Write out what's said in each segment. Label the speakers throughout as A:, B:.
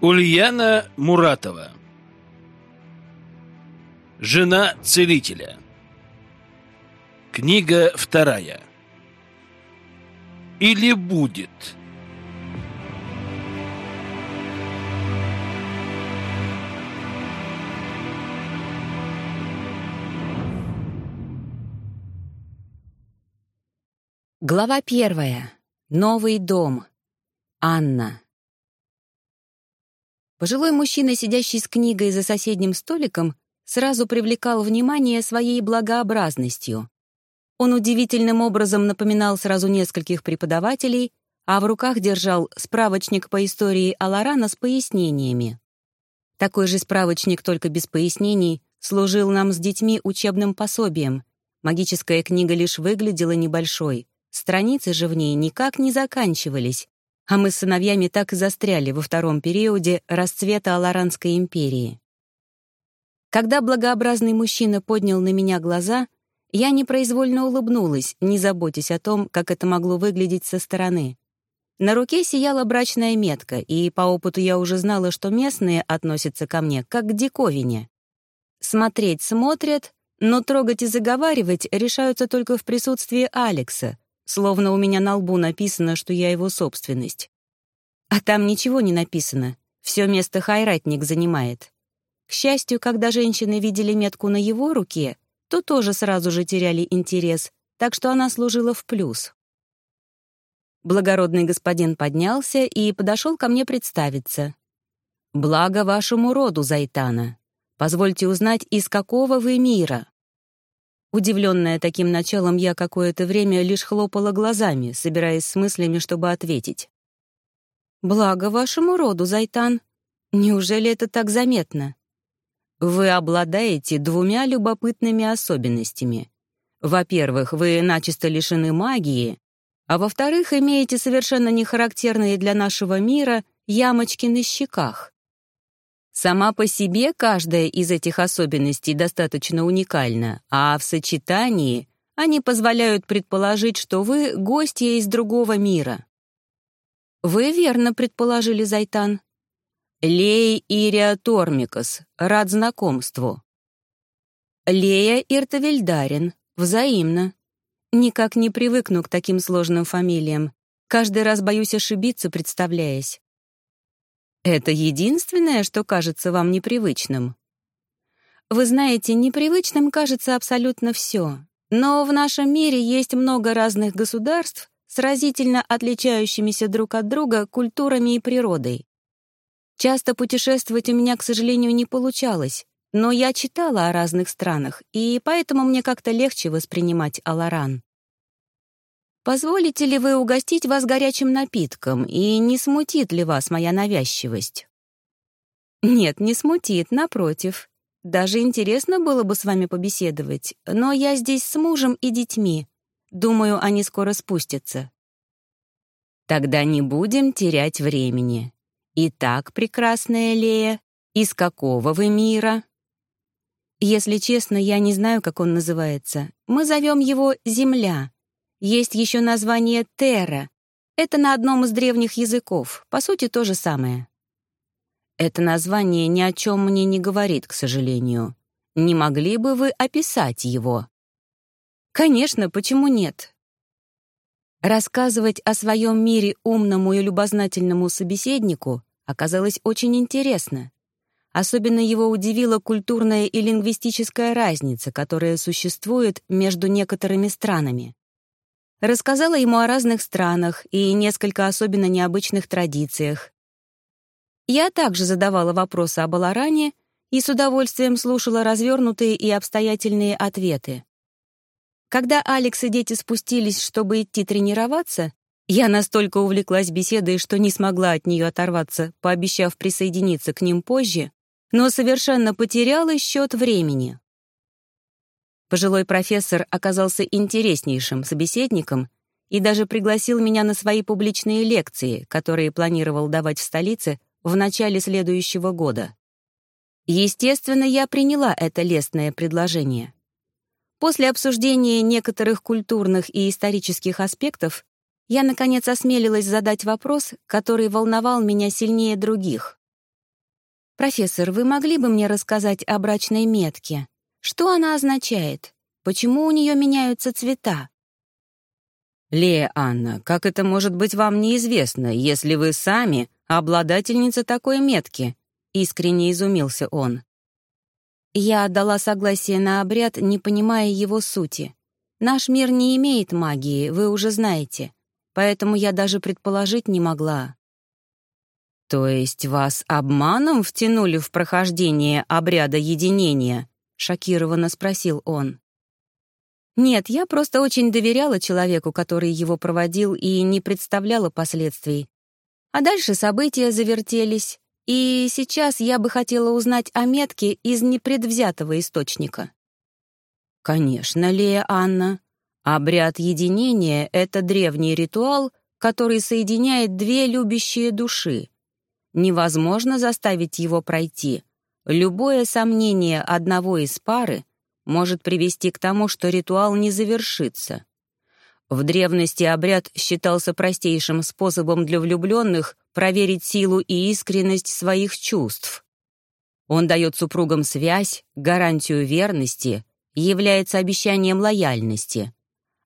A: Ульяна Муратова Жена целителя Книга вторая Или будет
B: Глава первая. Новый дом. Анна. Пожилой мужчина, сидящий с книгой за соседним столиком, сразу привлекал внимание своей благообразностью. Он удивительным образом напоминал сразу нескольких преподавателей, а в руках держал справочник по истории Аларана с пояснениями. Такой же справочник, только без пояснений, служил нам с детьми учебным пособием. Магическая книга лишь выглядела небольшой, страницы же в ней никак не заканчивались, а мы с сыновьями так и застряли во втором периоде расцвета Аларанской империи. Когда благообразный мужчина поднял на меня глаза, я непроизвольно улыбнулась, не заботясь о том, как это могло выглядеть со стороны. На руке сияла брачная метка, и по опыту я уже знала, что местные относятся ко мне как к диковине. Смотреть смотрят, но трогать и заговаривать решаются только в присутствии Алекса, словно у меня на лбу написано, что я его собственность. А там ничего не написано, все место хайратник занимает. К счастью, когда женщины видели метку на его руке, то тоже сразу же теряли интерес, так что она служила в плюс. Благородный господин поднялся и подошел ко мне представиться. «Благо вашему роду, Зайтана. Позвольте узнать, из какого вы мира?» Удивленная таким началом, я какое-то время лишь хлопала глазами, собираясь с мыслями, чтобы ответить. «Благо вашему роду, Зайтан. Неужели это так заметно?» «Вы обладаете двумя любопытными особенностями. Во-первых, вы начисто лишены магии, а во-вторых, имеете совершенно нехарактерные для нашего мира ямочки на щеках. Сама по себе каждая из этих особенностей достаточно уникальна, а в сочетании они позволяют предположить, что вы гостья из другого мира. Вы верно предположили, Зайтан. Лея Ирия Тормикас, рад знакомству. Лея Иртавельдарин, взаимно. Никак не привыкну к таким сложным фамилиям. Каждый раз боюсь ошибиться, представляясь. Это единственное, что кажется вам непривычным? Вы знаете, непривычным кажется абсолютно все. Но в нашем мире есть много разных государств с разительно отличающимися друг от друга культурами и природой. Часто путешествовать у меня, к сожалению, не получалось, но я читала о разных странах, и поэтому мне как-то легче воспринимать Аларан. Позволите ли вы угостить вас горячим напитком, и не смутит ли вас моя навязчивость? Нет, не смутит, напротив. Даже интересно было бы с вами побеседовать, но я здесь с мужем и детьми. Думаю, они скоро спустятся. Тогда не будем терять времени. Итак, прекрасная Лея, из какого вы мира? Если честно, я не знаю, как он называется. Мы зовем его «Земля», есть еще название Терра. Это на одном из древних языков, по сути, то же самое. Это название ни о чем мне не говорит, к сожалению. Не могли бы вы описать его? Конечно, почему нет? Рассказывать о своем мире умному и любознательному собеседнику оказалось очень интересно. Особенно его удивила культурная и лингвистическая разница, которая существует между некоторыми странами. Рассказала ему о разных странах и несколько особенно необычных традициях. Я также задавала вопросы об Аларане и с удовольствием слушала развернутые и обстоятельные ответы. Когда Алекс и дети спустились, чтобы идти тренироваться, я настолько увлеклась беседой, что не смогла от нее оторваться, пообещав присоединиться к ним позже, но совершенно потеряла счет времени. Пожилой профессор оказался интереснейшим собеседником и даже пригласил меня на свои публичные лекции, которые планировал давать в столице в начале следующего года. Естественно, я приняла это лестное предложение. После обсуждения некоторых культурных и исторических аспектов я, наконец, осмелилась задать вопрос, который волновал меня сильнее других.
C: «Профессор, вы могли бы мне рассказать о брачной метке? Что она означает? Почему у нее меняются цвета?»
B: «Лея Анна, как это может быть вам неизвестно, если вы сами обладательница такой метки?» — искренне изумился он.
C: Я отдала согласие на обряд, не понимая его сути. Наш мир не имеет магии, вы уже знаете, поэтому я даже предположить не могла.
B: «То есть вас обманом втянули в прохождение обряда единения?» — шокированно спросил он.
C: Нет, я просто очень доверяла человеку, который его проводил, и не представляла последствий. А дальше события завертелись, и сейчас я бы хотела узнать о метке из непредвзятого источника.
B: Конечно, Лея Анна. Обряд единения — это древний ритуал, который соединяет две любящие души. Невозможно заставить его пройти. Любое сомнение одного из пары может привести к тому, что ритуал не завершится. В древности обряд считался простейшим способом для влюбленных проверить силу и искренность своих чувств. Он дает супругам связь, гарантию верности, является обещанием лояльности.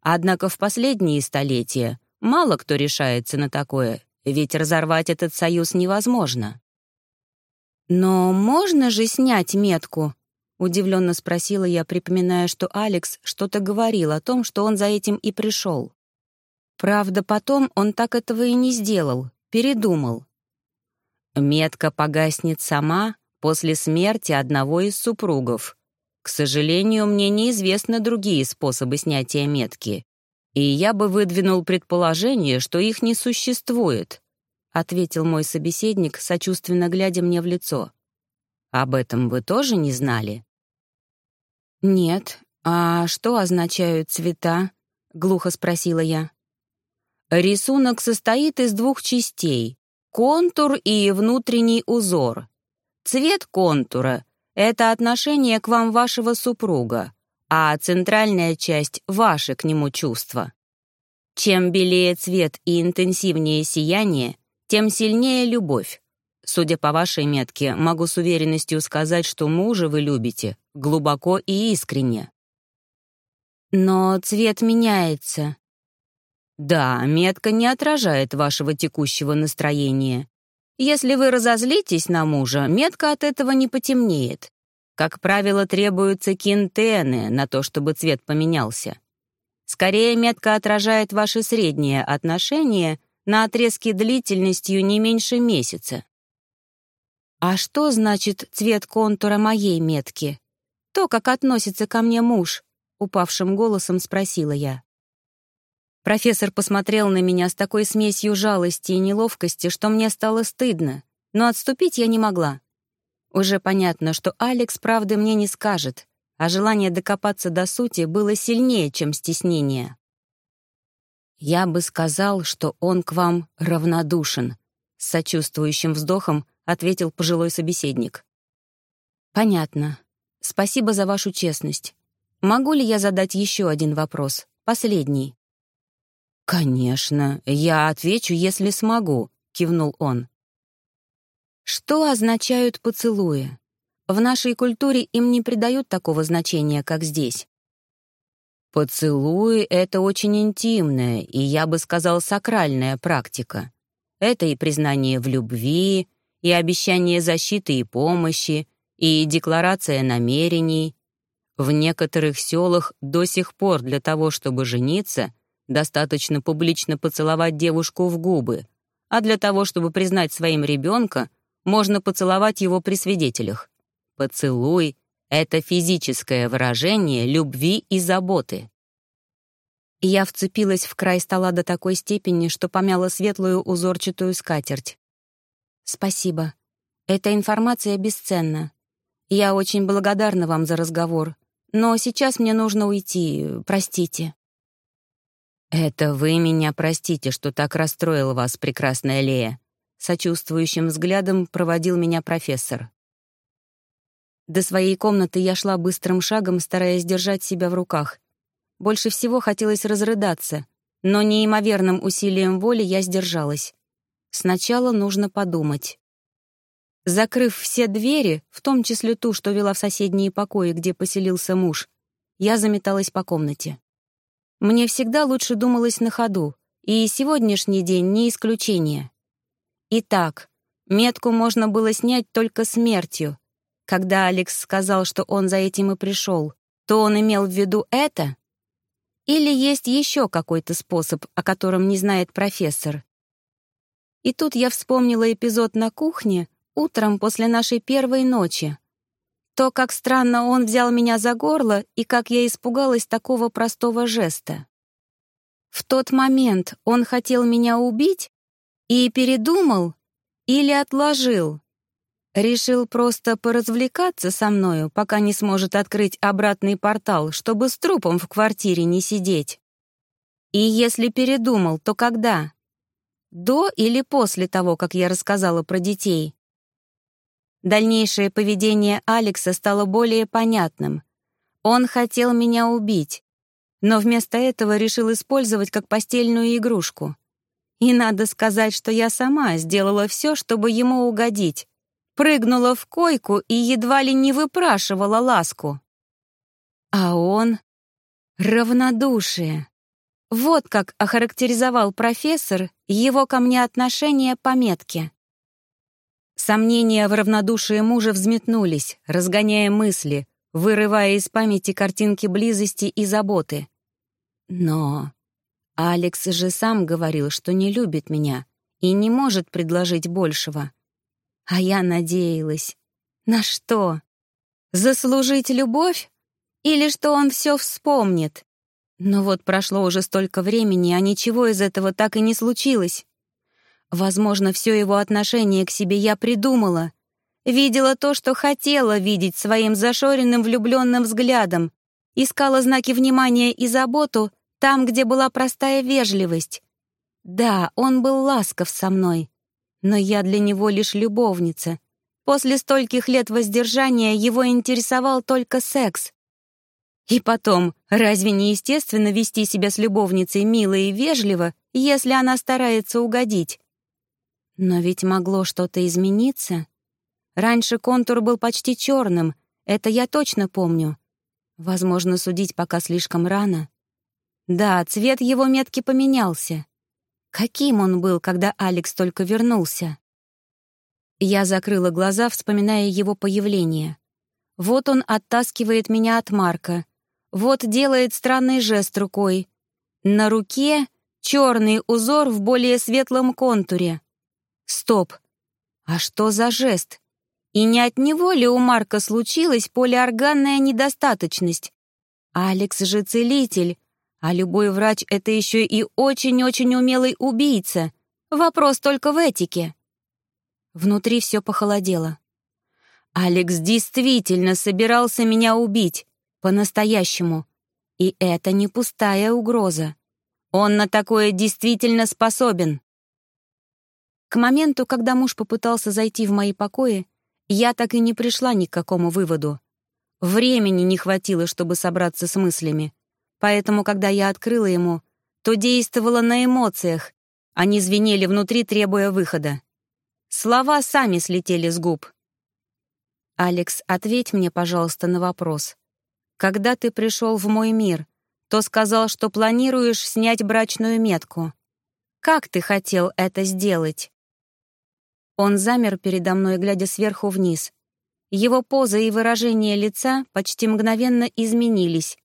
B: Однако в последние столетия мало кто решается на такое, ведь разорвать этот союз невозможно.
C: «Но можно же снять метку?» Удивленно спросила я, припоминая, что Алекс что-то говорил о том, что он за этим и пришел. Правда, потом он так этого и не сделал, передумал.
B: Метка погаснет сама после смерти одного из супругов. К сожалению, мне неизвестны другие способы снятия метки, и я бы выдвинул предположение, что их не существует, ответил мой собеседник, сочувственно глядя мне в лицо. Об этом вы тоже не знали?
C: «Нет. А что означают цвета?» — глухо спросила я.
B: «Рисунок состоит из двух частей — контур и внутренний узор. Цвет контура — это отношение к вам вашего супруга, а центральная часть — ваши к нему чувства. Чем белее цвет и интенсивнее сияние, тем сильнее любовь. Судя по вашей метке, могу с уверенностью сказать, что мужа вы любите глубоко и искренне.
C: Но цвет меняется.
B: Да, метка не отражает вашего текущего настроения. Если вы разозлитесь на мужа, метка от этого не потемнеет. Как правило, требуются кинтены на то, чтобы цвет поменялся. Скорее, метка отражает ваше среднее отношение на отрезке длительностью не меньше месяца.
C: А что значит цвет контура моей метки? То, как относится ко мне муж, упавшим голосом спросила я. Профессор посмотрел на меня с такой смесью жалости и неловкости, что мне стало стыдно, но отступить я не могла. Уже понятно, что Алекс правды мне не скажет, а желание докопаться до сути было сильнее, чем стеснение. «Я бы сказал, что он к вам равнодушен», — с сочувствующим вздохом — ответил пожилой собеседник. «Понятно. Спасибо за вашу честность. Могу ли я задать еще один вопрос, последний?»
B: «Конечно, я отвечу, если смогу», — кивнул он.
C: «Что означают поцелуи? В нашей культуре им не придают такого значения, как здесь».
B: Поцелуи — это очень интимная и, я бы сказал, сакральная практика. Это и признание в любви, и обещание защиты и помощи, и декларация намерений. В некоторых селах до сих пор для того, чтобы жениться, достаточно публично поцеловать девушку в губы, а для того, чтобы признать своим ребенка, можно поцеловать его при свидетелях. Поцелуй — это физическое выражение любви и заботы.
C: Я вцепилась в край стола до такой степени, что помяла светлую узорчатую скатерть. «Спасибо. Эта информация бесценна. Я очень благодарна вам за разговор, но сейчас мне нужно уйти, простите».
B: «Это вы меня простите, что так расстроил вас, прекрасная Лея», сочувствующим взглядом проводил меня профессор.
C: До своей комнаты я шла быстрым шагом, стараясь держать себя в руках. Больше всего хотелось разрыдаться, но неимоверным усилием воли я сдержалась. Сначала нужно подумать.
B: Закрыв все двери, в том числе ту, что вела в соседние покои, где поселился муж, я заметалась по комнате. Мне всегда лучше думалось на ходу, и сегодняшний день не исключение. Итак, метку можно было снять только смертью. Когда Алекс сказал, что он за этим и пришел, то он имел в виду это? Или есть еще какой-то способ, о котором не знает профессор? И тут я вспомнила эпизод на кухне утром после нашей первой ночи. То, как странно он взял меня за горло и как я испугалась такого простого жеста. В тот момент он хотел меня убить и передумал или отложил. Решил просто поразвлекаться со мною, пока не сможет открыть обратный портал, чтобы с трупом в квартире не сидеть. И если передумал, то когда? До или после того, как я рассказала про детей? Дальнейшее поведение Алекса стало более понятным. Он хотел меня убить, но вместо этого решил использовать как постельную игрушку. И надо сказать, что я сама сделала все, чтобы ему угодить. Прыгнула в койку и едва ли не выпрашивала ласку. А он... Равнодушие. Вот как охарактеризовал профессор его ко мне отношение по метке. Сомнения в равнодушии мужа взметнулись, разгоняя мысли, вырывая из памяти картинки близости и заботы. Но Алекс же сам говорил, что не любит меня и не может предложить большего. А я надеялась. На что? Заслужить любовь? Или что он все вспомнит? Но вот прошло уже столько времени, а ничего из этого так и не случилось. Возможно, все его отношение к себе я придумала. Видела то, что хотела видеть своим зашоренным влюбленным взглядом. Искала знаки внимания и заботу там, где была простая вежливость. Да, он был ласков со мной, но я для него лишь любовница. После стольких лет воздержания его интересовал только секс. И потом, разве не естественно вести себя с любовницей мило и вежливо, если она старается угодить? Но ведь могло что-то измениться. Раньше контур был почти черным, это я точно помню. Возможно, судить пока слишком рано. Да, цвет его метки поменялся. Каким он был, когда Алекс только вернулся? Я закрыла глаза, вспоминая его появление. Вот он оттаскивает меня от Марка. Вот делает странный жест рукой. На руке черный узор в более светлом контуре. Стоп. А что за жест? И не от него ли у Марка случилась полиорганная недостаточность? Алекс же целитель, а любой врач — это еще и очень-очень умелый убийца. Вопрос только в этике. Внутри все похолодело. Алекс действительно собирался меня убить. По-настоящему. И это не пустая угроза. Он на такое действительно способен. К моменту, когда муж попытался зайти в мои покои, я так и не пришла ни к какому выводу. Времени не хватило, чтобы собраться с мыслями. Поэтому, когда я открыла ему, то действовала на эмоциях. Они звенели внутри, требуя выхода. Слова сами слетели с губ. «Алекс, ответь мне, пожалуйста, на вопрос. Когда ты пришел в мой мир, то сказал, что планируешь снять брачную метку. Как ты хотел это сделать?» Он замер передо мной, глядя сверху вниз. Его поза и выражение лица почти мгновенно изменились.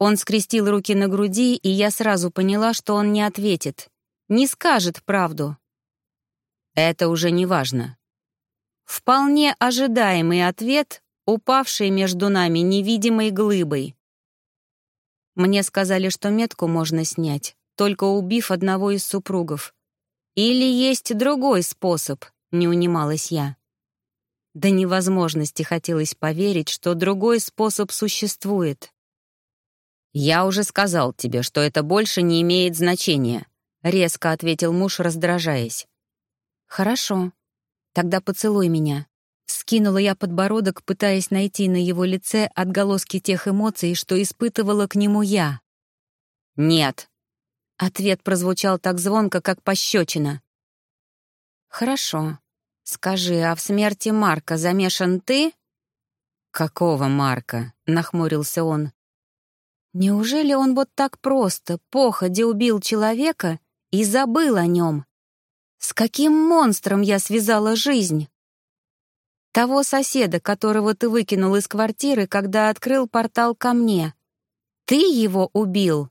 B: Он скрестил руки на груди, и я сразу поняла, что он не ответит, не скажет правду. Это уже не важно. Вполне ожидаемый ответ, упавший между нами невидимой глыбой. Мне сказали, что метку можно снять, только убив одного из супругов. Или есть другой способ, не унималась я. До невозможности хотелось поверить, что другой способ существует. «Я уже сказал тебе, что это больше не имеет значения», — резко ответил муж, раздражаясь. «Хорошо. Тогда поцелуй меня». Скинула я подбородок, пытаясь найти на его лице отголоски тех эмоций, что испытывала к нему я. «Нет». Ответ прозвучал так звонко, как пощечина. «Хорошо», —
D: «Скажи, а в смерти Марка замешан ты?»
B: «Какого Марка?» — нахмурился он.
D: «Неужели он вот так просто, походе убил человека и забыл о нем? С каким монстром я связала жизнь?» «Того соседа, которого ты выкинул из квартиры, когда открыл портал ко мне. Ты его убил?»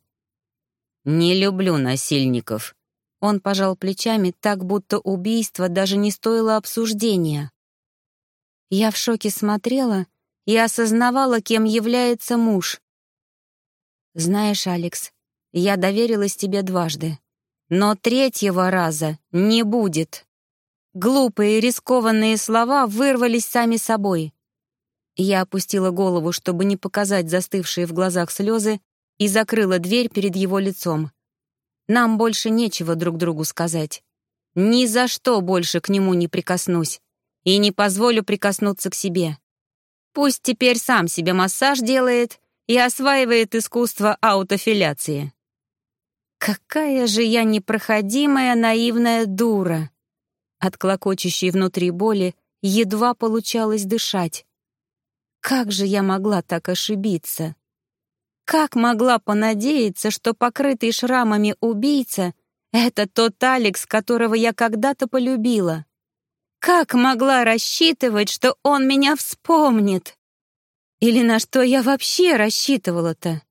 B: «Не люблю насильников», он пожал плечами так, будто убийство даже не стоило обсуждения. Я в шоке смотрела и осознавала, кем является муж. «Знаешь, Алекс, я доверилась тебе дважды, но третьего раза не будет». Глупые рискованные слова вырвались сами собой. Я опустила голову, чтобы не показать застывшие в глазах слезы, и закрыла дверь перед его лицом. Нам больше нечего друг другу сказать. Ни за что больше к нему не прикоснусь. И не позволю прикоснуться к себе. Пусть теперь сам себе массаж делает и осваивает искусство аутофиляции. Какая же я непроходимая наивная дура! От клокочущей внутри боли едва получалось дышать. Как же я могла так ошибиться? Как могла понадеяться, что покрытый шрамами убийца — это тот Алекс, которого я когда-то полюбила? Как могла рассчитывать, что он меня вспомнит? Или на что я вообще рассчитывала-то?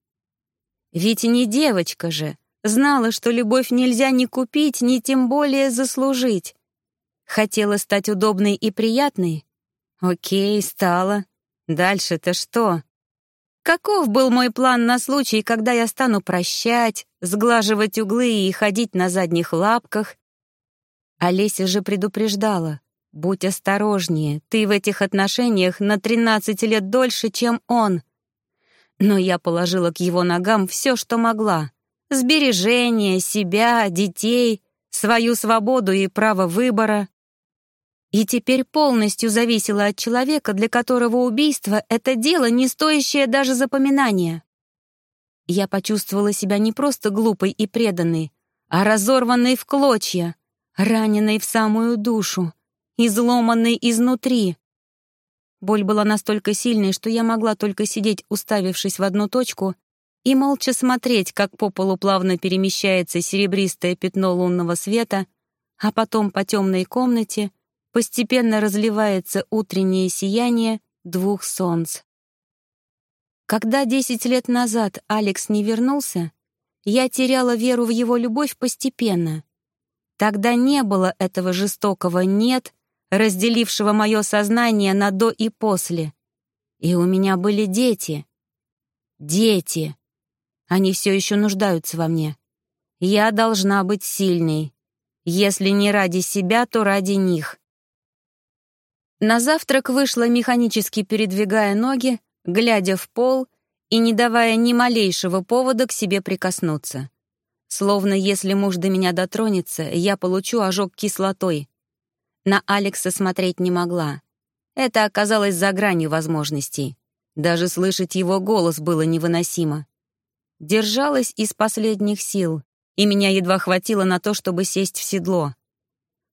B: Ведь не девочка же, знала, что любовь нельзя ни купить, ни тем более заслужить. Хотела стать удобной и приятной? Окей, стала. Дальше-то что? Каков был мой план на случай, когда я стану прощать, сглаживать углы и ходить на задних лапках? Олеся же предупреждала. «Будь осторожнее, ты в этих отношениях на 13 лет дольше, чем он». Но я положила к его ногам все, что могла. Сбережения, себя, детей, свою свободу и право выбора и теперь полностью зависела от человека, для которого убийство — это дело, не стоящее даже запоминания. Я почувствовала себя не просто глупой и преданной, а разорванной в клочья, раненой в самую душу, изломанной изнутри. Боль была настолько сильной, что я могла только сидеть, уставившись в одну точку, и молча смотреть, как по полу плавно перемещается серебристое пятно лунного света, а потом по темной комнате — постепенно разливается утреннее сияние двух солнц. Когда десять лет назад Алекс не вернулся, я теряла веру в его любовь постепенно. Тогда не было этого жестокого «нет», разделившего мое сознание на «до» и «после». И у меня были дети. Дети. Они все еще нуждаются во мне. Я должна быть сильной. Если не ради себя, то ради них. На завтрак вышла, механически передвигая ноги, глядя в пол и не давая ни малейшего повода к себе прикоснуться. Словно если муж до меня дотронется, я получу ожог кислотой. На Алекса смотреть не могла. Это оказалось за гранью возможностей. Даже слышать его голос было невыносимо. Держалась из последних сил, и меня едва хватило на то, чтобы сесть в седло.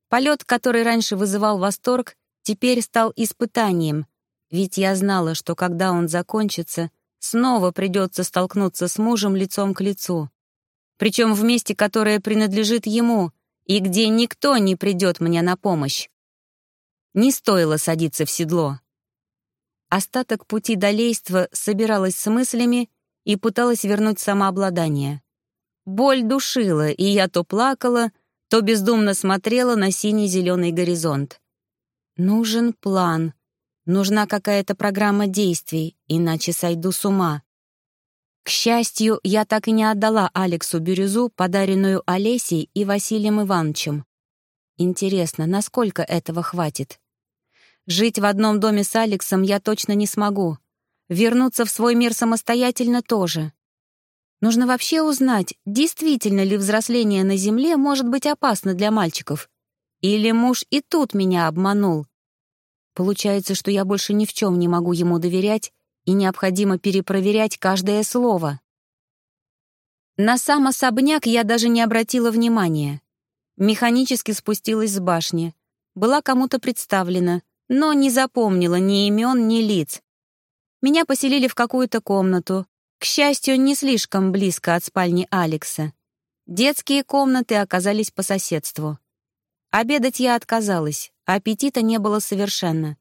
B: Полет, который раньше вызывал восторг, теперь стал испытанием, ведь я знала, что когда он закончится, снова придется столкнуться с мужем лицом к лицу. Причем в месте, которое принадлежит ему, и где никто не придет мне на помощь. Не стоило садиться в седло. Остаток пути до лейства собиралась с мыслями и пыталась вернуть самообладание. Боль душила, и я то плакала, то бездумно смотрела на синий-зеленый горизонт. Нужен план. Нужна какая-то программа действий, иначе сойду с ума. К счастью, я так и не отдала Алексу бирюзу, подаренную Олесей и Василием Ивановичем. Интересно, насколько этого хватит? Жить в одном доме с Алексом я точно не смогу. Вернуться в свой мир самостоятельно тоже. Нужно вообще узнать, действительно ли взросление на Земле может быть опасно для мальчиков. Или муж и тут меня обманул? Получается, что я больше ни в чем не могу ему доверять, и необходимо перепроверять каждое слово. На сам особняк я даже не обратила внимания. Механически спустилась с башни. была кому-то представлена, но не запомнила ни имен, ни лиц. Меня поселили в какую-то комнату, к счастью, не слишком близко от спальни Алекса. Детские комнаты оказались по соседству. Обедать я отказалась, аппетита не было совершенно.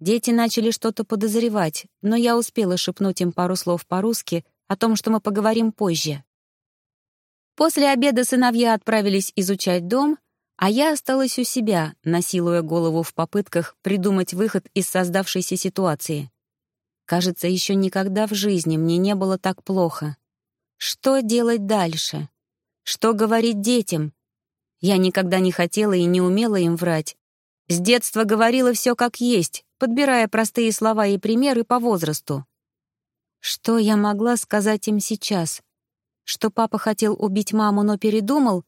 B: Дети начали что-то подозревать, но я успела шепнуть им пару слов по-русски о том, что мы поговорим позже. После обеда сыновья отправились изучать дом, а я осталась у себя, насилуя голову в попытках придумать выход из создавшейся ситуации. Кажется, еще никогда в жизни мне не было так плохо. Что делать дальше? Что говорить детям? Я никогда не хотела и не умела им врать. С детства говорила все как есть, подбирая простые слова и примеры по возрасту. Что я могла сказать им сейчас? Что папа хотел убить маму, но передумал?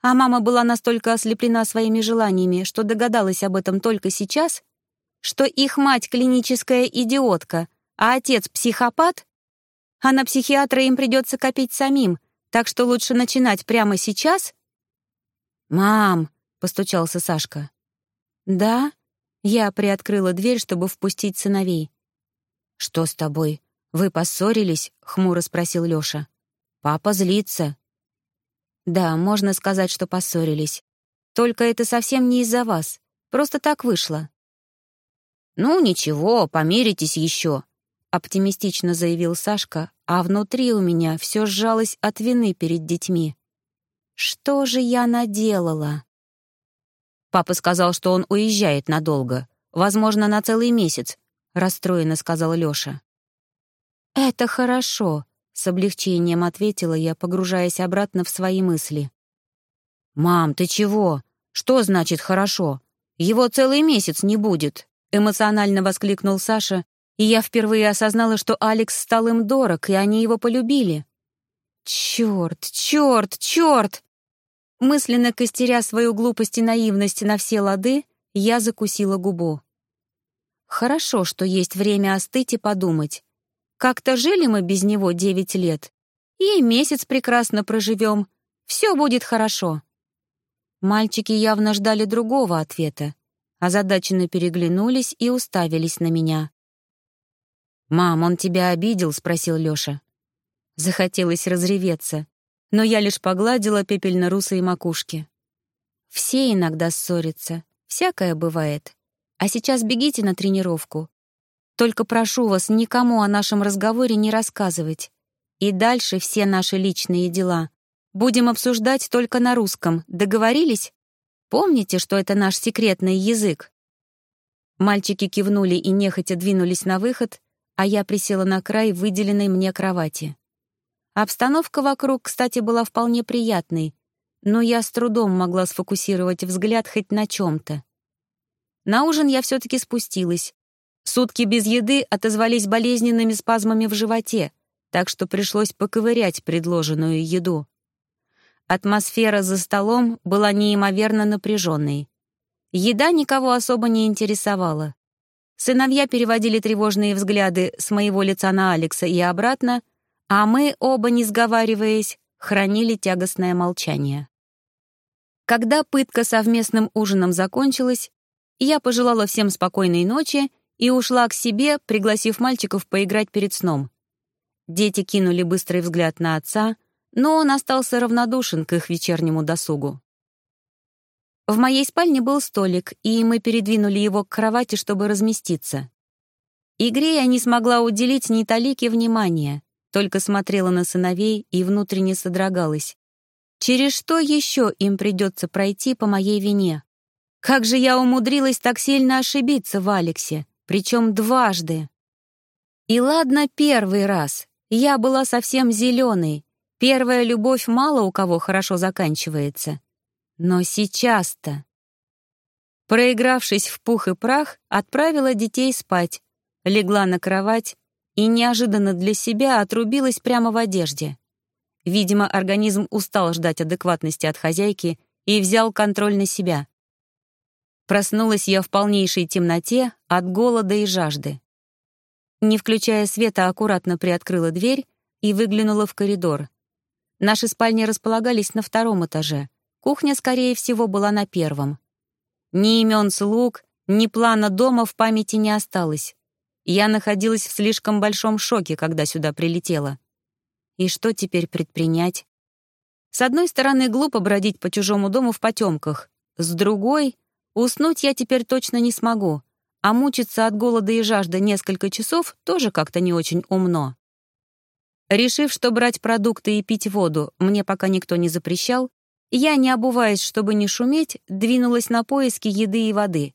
B: А мама была настолько ослеплена своими желаниями, что догадалась об этом только сейчас? Что их мать — клиническая идиотка, а отец — психопат? А на психиатра им придется копить самим, так что лучше начинать прямо сейчас? «Мам!» — постучался Сашка. «Да?» Я приоткрыла дверь, чтобы впустить сыновей. «Что с тобой? Вы поссорились?» — хмуро спросил Лёша. «Папа злится». «Да, можно сказать, что поссорились. Только это совсем не из-за вас. Просто так вышло». «Ну, ничего, помиритесь еще», — оптимистично заявил Сашка, а внутри у меня все сжалось от вины перед детьми. «Что же я наделала?» Папа сказал, что он уезжает надолго, возможно, на целый месяц, расстроенно сказал Лёша. Это хорошо, с облегчением ответила я, погружаясь обратно в свои мысли. Мам, ты чего? Что значит хорошо? Его целый месяц не будет, эмоционально воскликнул Саша, и я впервые осознала, что Алекс стал им дорог, и они его полюбили. Черт, черт, черт! Мысленно костеря свою глупость и наивность на все лады, я закусила губу. Хорошо, что есть время остыть и подумать. Как-то жили мы без него девять лет. И месяц прекрасно проживем. Все будет хорошо. Мальчики явно ждали другого ответа. Озадаченно переглянулись и уставились на меня. «Мам, он тебя обидел?» — спросил Лёша. Захотелось разреветься но я лишь погладила пепельно-русые макушки. Все иногда ссорятся, всякое бывает. А сейчас бегите на тренировку. Только прошу вас никому о нашем разговоре не рассказывать. И дальше все наши личные дела. Будем обсуждать только на русском. Договорились? Помните, что это наш секретный язык? Мальчики кивнули и нехотя двинулись на выход, а я присела на край выделенной мне кровати. Обстановка вокруг, кстати, была вполне приятной, но я с трудом могла сфокусировать взгляд хоть на чем-то. На ужин я все-таки спустилась. Сутки без еды отозвались болезненными спазмами в животе, так что пришлось поковырять предложенную еду. Атмосфера за столом была неимоверно напряженной. Еда никого особо не интересовала. Сыновья переводили тревожные взгляды с моего лица на Алекса и обратно, а мы, оба не сговариваясь, хранили тягостное молчание. Когда пытка совместным ужином закончилась, я пожелала всем спокойной ночи и ушла к себе, пригласив мальчиков поиграть перед сном. Дети кинули быстрый взгляд на отца, но он остался равнодушен к их вечернему досугу. В моей спальне был столик, и мы передвинули его к кровати, чтобы разместиться. Игре я не смогла уделить ни талики внимания только смотрела на сыновей и внутренне содрогалась. Через что еще им придется пройти по моей вине? Как же я умудрилась так сильно ошибиться в Алексе, причем дважды. И ладно первый раз, я была совсем зеленой, первая любовь мало у кого хорошо заканчивается. Но сейчас-то... Проигравшись в пух и прах, отправила детей спать, легла на кровать и неожиданно для себя отрубилась прямо в одежде. Видимо, организм устал ждать адекватности от хозяйки и взял контроль на себя. Проснулась я в полнейшей темноте от голода и жажды. Не включая света, аккуратно приоткрыла дверь и выглянула в коридор. Наши спальни располагались на втором этаже. Кухня, скорее всего, была на первом. Ни имен слуг, ни плана дома в памяти не осталось. Я находилась в слишком большом шоке, когда сюда прилетела. И что теперь предпринять? С одной стороны, глупо бродить по чужому дому в потемках. С другой, уснуть я теперь точно не смогу, а мучиться от голода и жажды несколько часов тоже как-то не очень умно. Решив, что брать продукты и пить воду мне пока никто не запрещал, я, не обуваясь, чтобы не шуметь, двинулась на поиски еды и воды.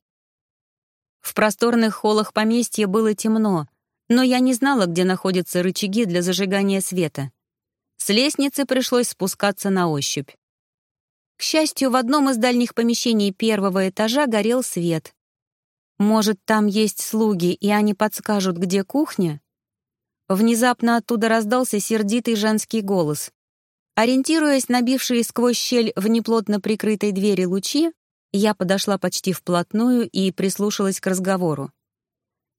B: В просторных холлах поместья было темно, но я не знала, где находятся рычаги для зажигания света. С лестницы пришлось спускаться на ощупь. К счастью, в одном из дальних помещений первого этажа горел свет. Может, там есть слуги, и они подскажут, где кухня? Внезапно оттуда раздался сердитый женский голос. Ориентируясь на бившие сквозь щель в неплотно прикрытой двери лучи, я подошла почти вплотную и прислушалась к разговору.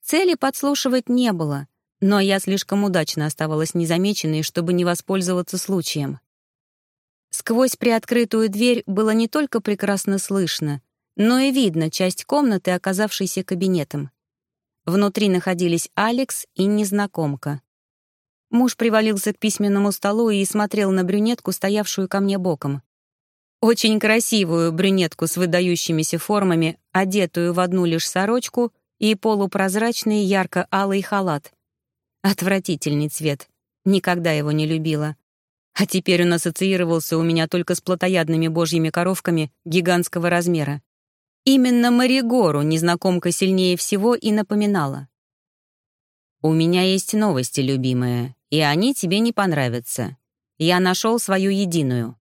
B: Цели подслушивать не было, но я слишком удачно оставалась незамеченной, чтобы не воспользоваться случаем. Сквозь приоткрытую дверь было не только прекрасно слышно, но и видно часть комнаты, оказавшейся кабинетом. Внутри находились Алекс и незнакомка. Муж привалился к письменному столу и смотрел на брюнетку, стоявшую ко мне боком. Очень красивую брюнетку с выдающимися формами, одетую в одну лишь сорочку и полупрозрачный ярко-алый халат. Отвратительный цвет. Никогда его не любила. А теперь он ассоциировался у меня только с плотоядными божьими коровками гигантского размера. Именно Маригору незнакомка сильнее всего и напоминала. «У меня есть новости, любимая, и они тебе не понравятся. Я нашел свою единую».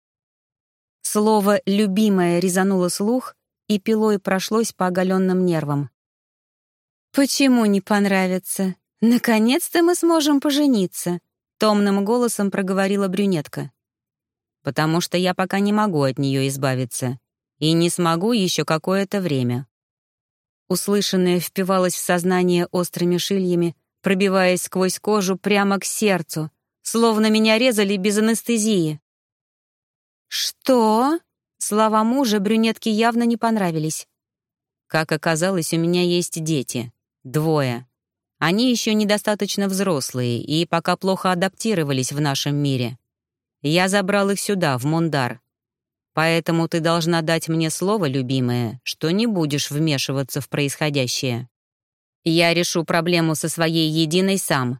B: Слово «любимая» резануло слух и пилой прошлось по оголенным нервам. «Почему не понравится? Наконец-то мы сможем пожениться», — томным голосом проговорила брюнетка. «Потому что я пока не могу от нее избавиться. И не смогу еще какое-то время». Услышанное впивалось в сознание острыми шильями, пробиваясь сквозь кожу прямо к сердцу, словно меня резали без анестезии. «Что?» Слова мужа брюнетке явно не понравились. Как оказалось, у меня есть дети. Двое. Они еще недостаточно взрослые и пока плохо адаптировались в нашем мире. Я забрал их сюда, в Мундар. Поэтому ты должна дать мне слово, любимая, что не будешь вмешиваться в происходящее. Я решу проблему со своей единой сам.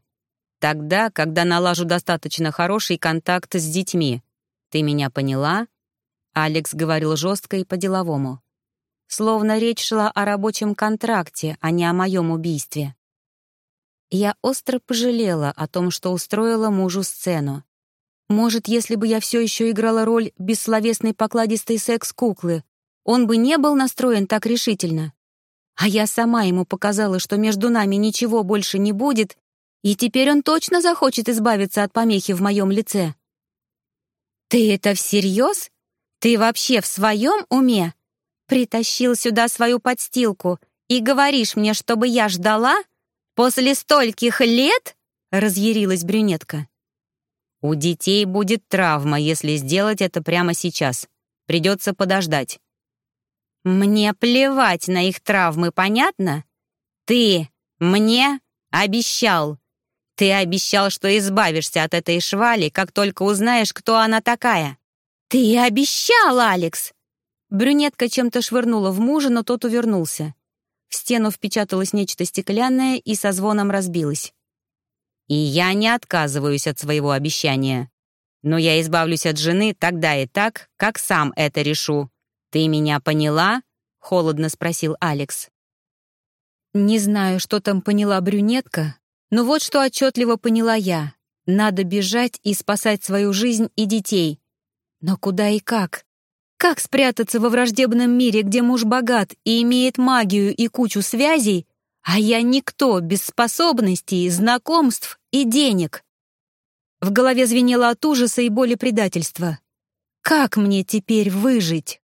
B: Тогда, когда налажу достаточно хороший контакт с детьми, «Ты меня поняла?» Алекс говорил жестко и по-деловому. Словно речь шла о рабочем контракте, а не о моем убийстве. Я остро пожалела о том, что устроила мужу сцену. Может, если бы я все еще играла роль бессловесной покладистой секс-куклы, он бы не был настроен так решительно. А я сама ему показала, что между нами ничего больше не будет, и теперь он точно захочет избавиться от помехи в моем лице. «Ты это всерьез? Ты вообще в своем уме? Притащил сюда свою подстилку и говоришь мне, чтобы я ждала? После стольких лет?» — разъярилась брюнетка. «У детей будет травма, если сделать это прямо сейчас. Придется подождать». «Мне плевать на их травмы, понятно? Ты мне обещал, ты обещал, что избавишься от этой швали, как только узнаешь, кто она такая. Ты обещал, Алекс! Брюнетка чем-то швырнула в мужа, но тот увернулся. В стену впечаталось нечто стеклянное и со звоном разбилось. И я не отказываюсь от своего обещания. Но я избавлюсь от жены тогда и так, как сам это решу. Ты меня поняла? Холодно спросил Алекс. Не знаю, что там поняла брюнетка, но вот что отчетливо поняла я. Надо бежать и спасать свою жизнь и детей. Но куда и как? Как спрятаться во враждебном мире, где муж богат и имеет магию и кучу связей, а я никто без способностей, знакомств и денег? В голове звенело от ужаса и боли предательства. Как мне теперь выжить?